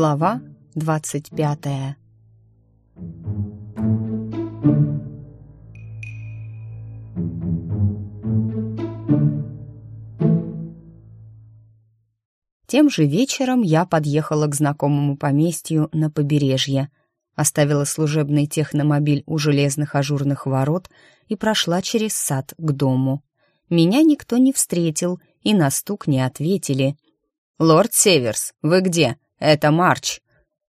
Глава двадцать пятая Тем же вечером я подъехала к знакомому поместью на побережье, оставила служебный техномобиль у железных ажурных ворот и прошла через сад к дому. Меня никто не встретил и на стук не ответили. «Лорд Северс, вы где? Это Марч!»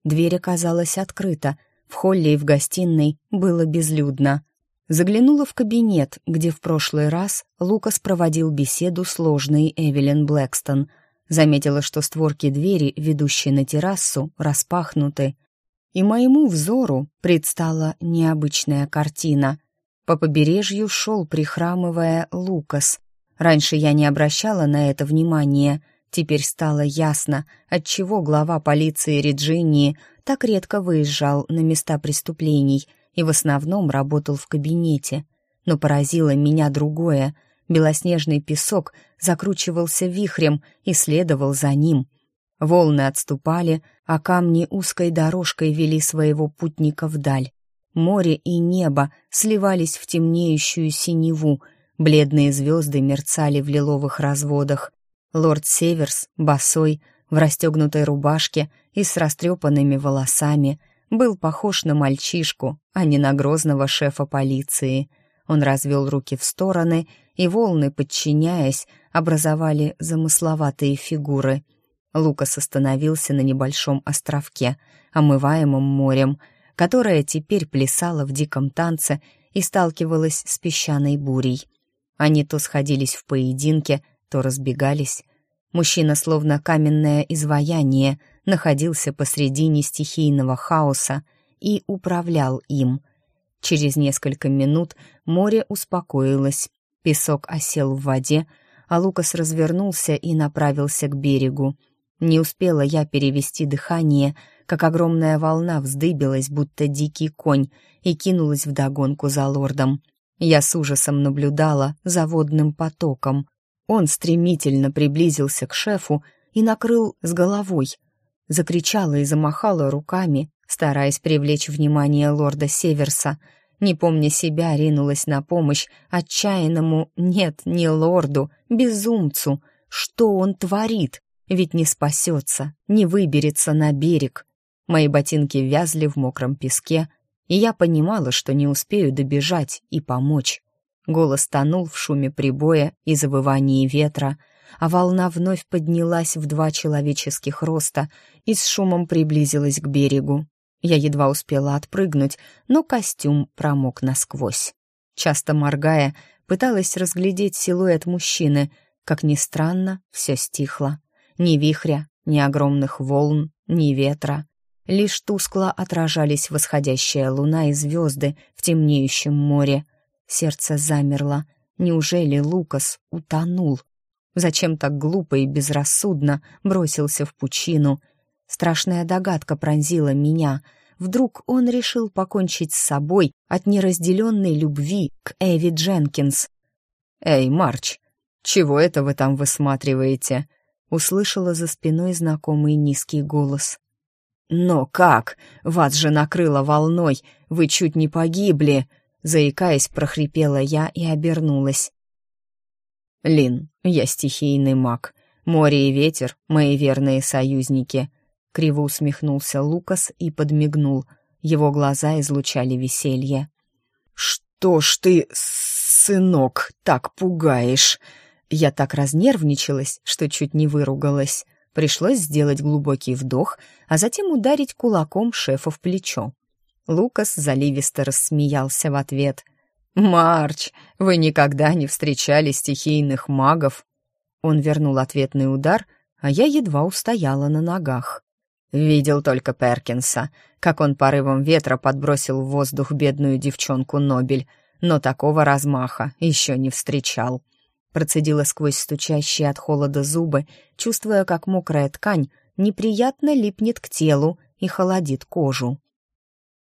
Дверь оказалась открыта, в холле и в гостиной было безлюдно. Заглянула в кабинет, где в прошлый раз Лукас проводил беседу с ложной Эвелин Блэкстон — Заметила, что створки двери, ведущие на террасу, распахнуты. И моему взору предстала необычная картина. По побережью шел, прихрамывая, Лукас. Раньше я не обращала на это внимания. Теперь стало ясно, отчего глава полиции Реджинии так редко выезжал на места преступлений и в основном работал в кабинете. Но поразило меня другое — Белоснежный песок закручивался вихрем и следовал за ним. Волны отступали, а камни узкой дорожкой вели своего путника вдаль. Море и небо сливались в темнеющую синеву, бледные звезды мерцали в лиловых разводах. Лорд Северс, босой, в расстегнутой рубашке и с растрепанными волосами, был похож на мальчишку, а не на грозного шефа полиции. Он развел руки в стороны и волны, подчиняясь, образовали замысловатые фигуры. Лукас остановился на небольшом островке, омываемом морем, которое теперь плясало в диком танце и сталкивалось с песчаной бурей. Они то сходились в поединке, то разбегались. Мужчина, словно каменное изваяние, находился посредине стихийного хаоса и управлял им. Через несколько минут море успокоилось, Песок осел в воде, а Лукас развернулся и направился к берегу. Не успела я перевести дыхание, как огромная волна вздыбилась, будто дикий конь, и кинулась вдогонку за лордом. Я с ужасом наблюдала за водным потоком. Он стремительно приблизился к шефу и накрыл с головой. Закричала и замахала руками, стараясь привлечь внимание лорда Северса — не помня себя, ринулась на помощь отчаянному, нет, не лорду, безумцу. Что он творит? Ведь не спасется, не выберется на берег. Мои ботинки вязли в мокром песке, и я понимала, что не успею добежать и помочь. Голос тонул в шуме прибоя и завывании ветра, а волна вновь поднялась в два человеческих роста и с шумом приблизилась к берегу. Я едва успела отпрыгнуть, но костюм промок насквозь. Часто моргая, пыталась разглядеть силуэт мужчины. Как ни странно, все стихло. Ни вихря, ни огромных волн, ни ветра. Лишь тускло отражались восходящая луна и звезды в темнеющем море. Сердце замерло. Неужели Лукас утонул? Зачем так глупо и безрассудно бросился в пучину — Страшная догадка пронзила меня. Вдруг он решил покончить с собой от неразделенной любви к Эви Дженкинс. «Эй, Марч, чего это вы там высматриваете?» Услышала за спиной знакомый низкий голос. «Но как? Вас же накрыло волной, вы чуть не погибли!» Заикаясь, прохрипела я и обернулась. «Лин, я стихийный маг. Море и ветер — мои верные союзники. Криво усмехнулся Лукас и подмигнул. Его глаза излучали веселье. «Что ж ты, сынок, так пугаешь?» Я так разнервничалась, что чуть не выругалась. Пришлось сделать глубокий вдох, а затем ударить кулаком шефа в плечо. Лукас заливисто рассмеялся в ответ. «Марч, вы никогда не встречали стихийных магов?» Он вернул ответный удар, а я едва устояла на ногах. Видел только Перкинса, как он порывом ветра подбросил в воздух бедную девчонку Нобель, но такого размаха еще не встречал. Процедила сквозь стучащие от холода зубы, чувствуя, как мокрая ткань неприятно липнет к телу и холодит кожу.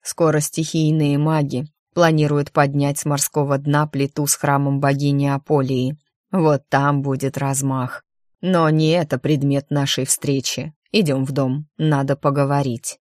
Скоро стихийные маги планируют поднять с морского дна плиту с храмом богини Аполии. Вот там будет размах. Но не это предмет нашей встречи. Идем в дом, надо поговорить».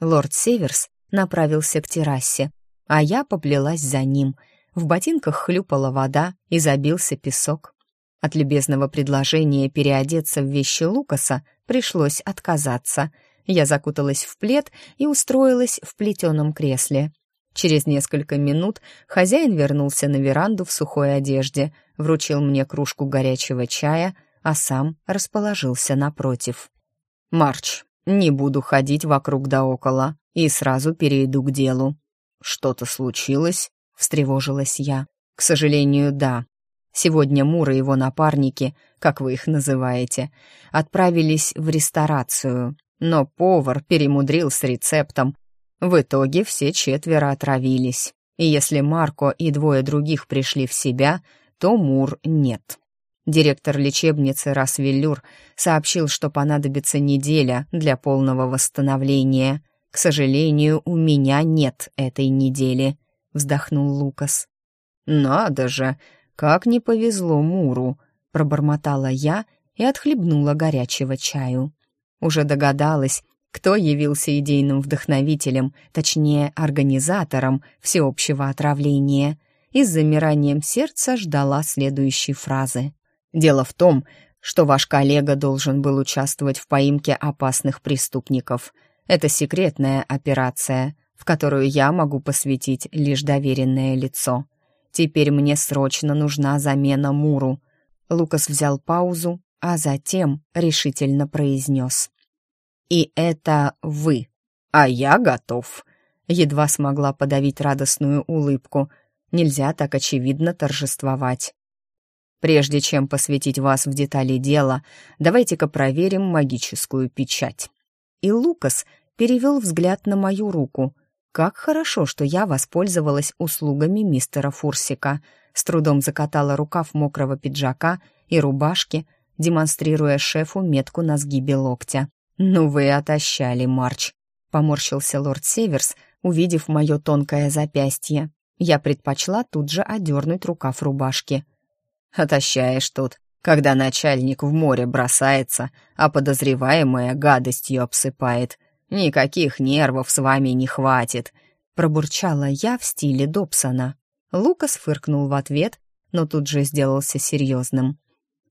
Лорд Северс направился к террасе, а я поплелась за ним. В ботинках хлюпала вода и забился песок. От любезного предложения переодеться в вещи Лукаса пришлось отказаться. Я закуталась в плед и устроилась в плетеном кресле. Через несколько минут хозяин вернулся на веранду в сухой одежде, вручил мне кружку горячего чая, а сам расположился напротив. «Марч, не буду ходить вокруг да около и сразу перейду к делу». «Что-то случилось?» — встревожилась я. «К сожалению, да. Сегодня Мур и его напарники, как вы их называете, отправились в ресторацию, но повар перемудрил с рецептом. В итоге все четверо отравились. И если Марко и двое других пришли в себя, то Мур нет. Директор лечебницы Расвеллюр сообщил, что понадобится неделя для полного восстановления. «К сожалению, у меня нет этой недели», — вздохнул Лукас. «Надо же!» «Как не повезло Муру!» — пробормотала я и отхлебнула горячего чаю. Уже догадалась, кто явился идейным вдохновителем, точнее, организатором всеобщего отравления, и с замиранием сердца ждала следующей фразы. «Дело в том, что ваш коллега должен был участвовать в поимке опасных преступников. Это секретная операция, в которую я могу посвятить лишь доверенное лицо. Теперь мне срочно нужна замена Муру. Лукас взял паузу, а затем решительно произнес. «И это вы. А я готов». Едва смогла подавить радостную улыбку. Нельзя так очевидно торжествовать. Прежде чем посвятить вас в детали дела, давайте-ка проверим магическую печать. И Лукас перевел взгляд на мою руку — как хорошо, что я воспользовалась услугами мистера Фурсика. С трудом закатала рукав мокрого пиджака и рубашки, демонстрируя шефу метку на сгибе локтя. «Ну вы отощали, Марч», — поморщился лорд Северс, увидев мое тонкое запястье. Я предпочла тут же одернуть рукав рубашки. «Отощаешь тут, когда начальник в море бросается, а подозреваемая гадостью обсыпает. «Никаких нервов с вами не хватит», — пробурчала я в стиле Добсона. Лукас фыркнул в ответ, но тут же сделался серьезным.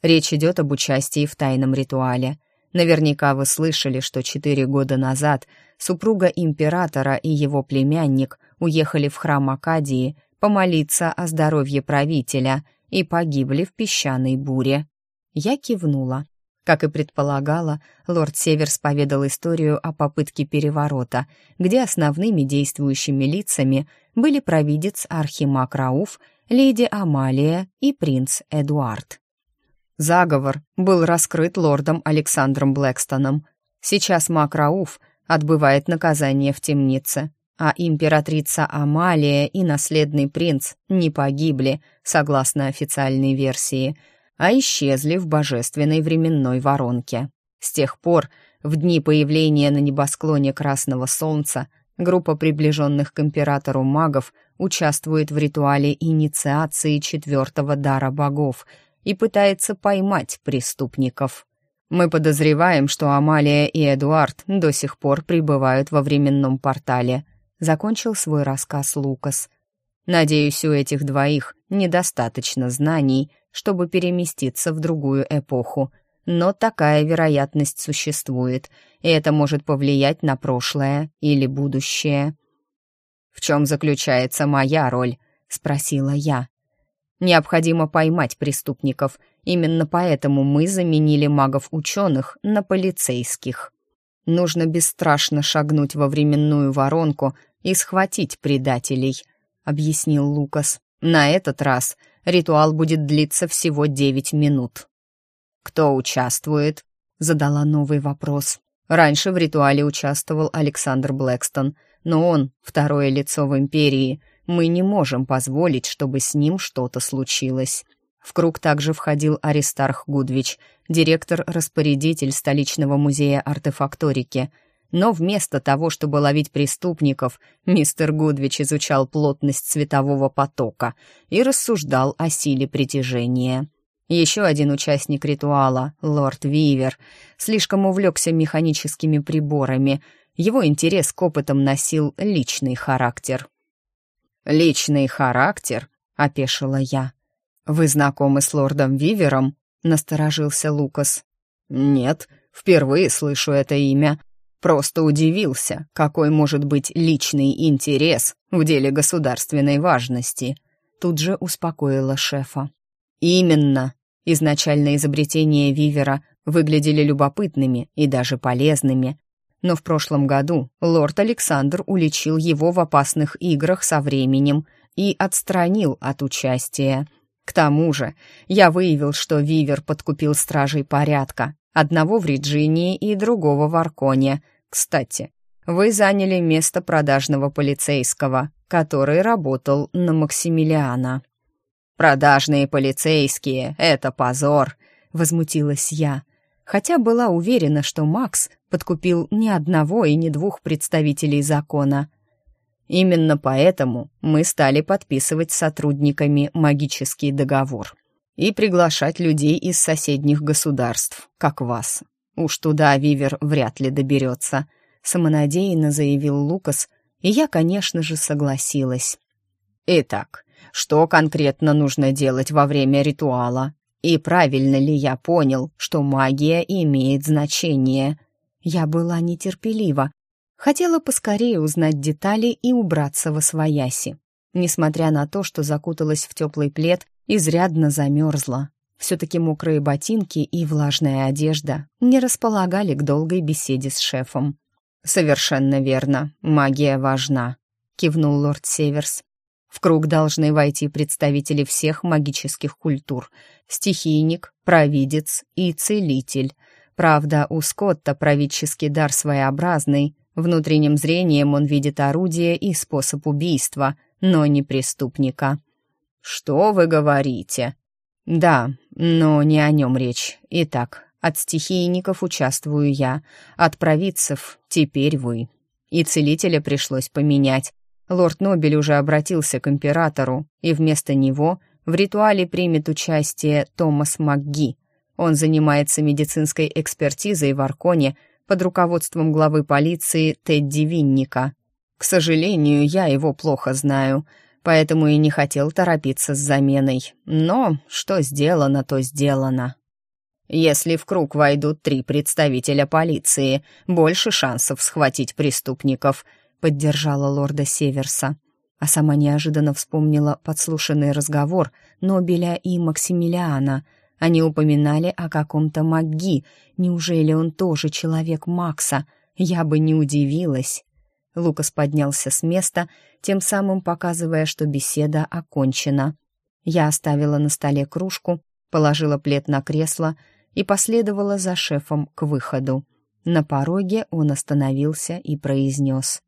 Речь идет об участии в тайном ритуале. Наверняка вы слышали, что четыре года назад супруга императора и его племянник уехали в храм Акадии помолиться о здоровье правителя и погибли в песчаной буре. Я кивнула. Как и предполагала, лорд Северс поведал историю о попытке переворота, где основными действующими лицами были провидец Архимаг Рауф, леди Амалия и принц Эдуард. Заговор был раскрыт лордом Александром Блэкстоном. Сейчас маг Рауф отбывает наказание в темнице, а императрица Амалия и наследный принц не погибли, согласно официальной версии – а исчезли в божественной временной воронке. С тех пор, в дни появления на небосклоне Красного Солнца, группа приближенных к императору магов участвует в ритуале инициации четвертого дара богов и пытается поймать преступников. Мы подозреваем, что Амалия и Эдуард до сих пор пребывают во временном портале. Закончил свой рассказ Лукас. Надеюсь, у этих двоих недостаточно знаний, чтобы переместиться в другую эпоху. Но такая вероятность существует, и это может повлиять на прошлое или будущее. «В чем заключается моя роль?» — спросила я. «Необходимо поймать преступников. Именно поэтому мы заменили магов-ученых на полицейских. Нужно бесстрашно шагнуть во временную воронку и схватить предателей», — объяснил Лукас. «На этот раз Ритуал будет длиться всего девять минут. «Кто участвует?» — задала новый вопрос. Раньше в ритуале участвовал Александр Блэкстон, но он — второе лицо в Империи. Мы не можем позволить, чтобы с ним что-то случилось. В круг также входил Аристарх Гудвич, директор-распорядитель столичного музея артефакторики — но вместо того, чтобы ловить преступников, мистер Гудвич изучал плотность светового потока и рассуждал о силе притяжения. Еще один участник ритуала, лорд Вивер, слишком увлекся механическими приборами. Его интерес к опытам носил личный характер. «Личный характер?» — опешила я. «Вы знакомы с лордом Вивером?» — насторожился Лукас. «Нет, впервые слышу это имя. Просто удивился, какой может быть личный интерес в деле государственной важности». Тут же успокоила шефа. «Именно. Изначально изобретения Вивера выглядели любопытными и даже полезными, но в прошлом году лорд Александр уличил его в опасных играх со временем и отстранил от участия. К тому же я выявил, что Вивер подкупил стражей порядка, одного в Риджинии и другого в Арконе. Кстати, вы заняли место продажного полицейского, который работал на Максимилиана. «Продажные полицейские — это позор!» — возмутилась я, хотя была уверена, что Макс подкупил ни одного и ни двух представителей закона. Именно поэтому мы стали подписывать с сотрудниками магический договор и приглашать людей из соседних государств, как вас. Уж туда Вивер вряд ли доберется, самонадеянно заявил Лукас, и я, конечно же, согласилась. Итак, что конкретно нужно делать во время ритуала, и правильно ли я понял, что магия имеет значение. Я была нетерпелива, хотела поскорее узнать детали и убраться во свояси. Несмотря на то, что закуталась в теплый плед, изрядно замерзла. Все-таки мокрые ботинки и влажная одежда не располагали к долгой беседе с шефом. «Совершенно верно, магия важна», — кивнул лорд Северс. В круг должны войти представители всех магических культур — стихийник, провидец и целитель. Правда, у Скотта правительский дар своеобразный, внутренним зрением он видит орудие и способ убийства, но не преступника. «Что вы говорите?» «Да, но не о нем речь. Итак, от стихийников участвую я, от провидцев теперь вы. И целителя пришлось поменять, Лорд Нобель уже обратился к императору, и вместо него в ритуале примет участие Томас МакГи. Он занимается медицинской экспертизой в Арконе под руководством главы полиции Тедди Винника. К сожалению, я его плохо знаю, поэтому и не хотел торопиться с заменой. Но что сделано, то сделано. Если в круг войдут три представителя полиции, больше шансов схватить преступников —— поддержала лорда Северса. А сама неожиданно вспомнила подслушанный разговор Нобеля и Максимилиана. Они упоминали о каком-то маги. Неужели он тоже человек Макса? Я бы не удивилась. Лукас поднялся с места, тем самым показывая, что беседа окончена. Я оставила на столе кружку, положила плед на кресло и последовала за шефом к выходу. На пороге он остановился и произнес.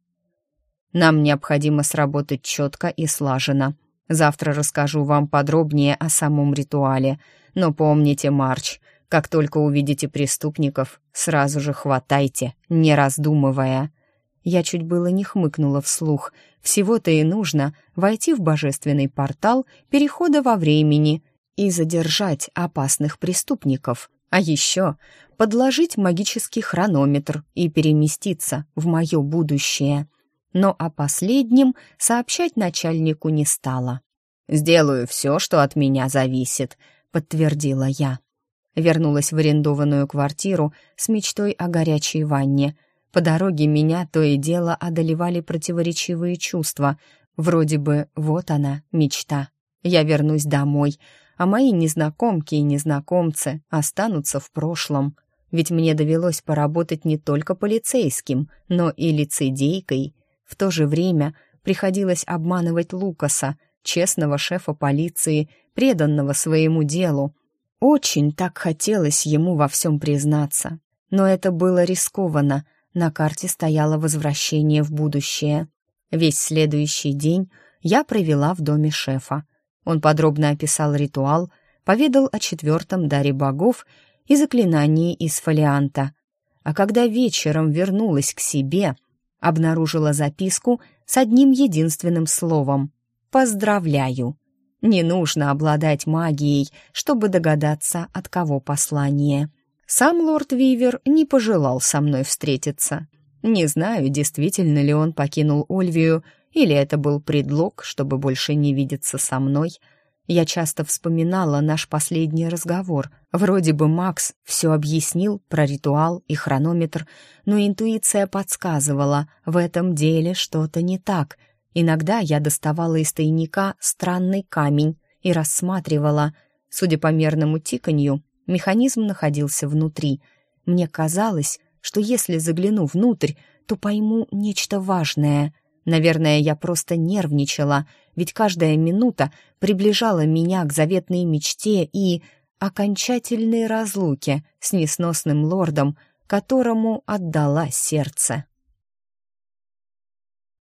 Нам необходимо сработать четко и слаженно. Завтра расскажу вам подробнее о самом ритуале. Но помните, Марч, как только увидите преступников, сразу же хватайте, не раздумывая. Я чуть было не хмыкнула вслух. Всего-то и нужно войти в божественный портал перехода во времени и задержать опасных преступников. А еще подложить магический хронометр и переместиться в мое будущее но о последнем сообщать начальнику не стала. «Сделаю все, что от меня зависит», — подтвердила я. Вернулась в арендованную квартиру с мечтой о горячей ванне. По дороге меня то и дело одолевали противоречивые чувства. Вроде бы вот она, мечта. Я вернусь домой, а мои незнакомки и незнакомцы останутся в прошлом. Ведь мне довелось поработать не только полицейским, но и лицедейкой — в то же время приходилось обманывать Лукаса, честного шефа полиции, преданного своему делу. Очень так хотелось ему во всем признаться. Но это было рискованно. На карте стояло возвращение в будущее. Весь следующий день я провела в доме шефа. Он подробно описал ритуал, поведал о четвертом даре богов и заклинании из фолианта. А когда вечером вернулась к себе — обнаружила записку с одним единственным словом «Поздравляю». Не нужно обладать магией, чтобы догадаться, от кого послание. Сам лорд Вивер не пожелал со мной встретиться. Не знаю, действительно ли он покинул Ольвию, или это был предлог, чтобы больше не видеться со мной. Я часто вспоминала наш последний разговор. Вроде бы Макс все объяснил про ритуал и хронометр, но интуиция подсказывала, в этом деле что-то не так — Иногда я доставала из тайника странный камень и рассматривала. Судя по мерному тиканью, механизм находился внутри. Мне казалось, что если загляну внутрь, то пойму нечто важное. Наверное, я просто нервничала, ведь каждая минута приближала меня к заветной мечте и окончательной разлуке с несносным лордом, которому отдала сердце.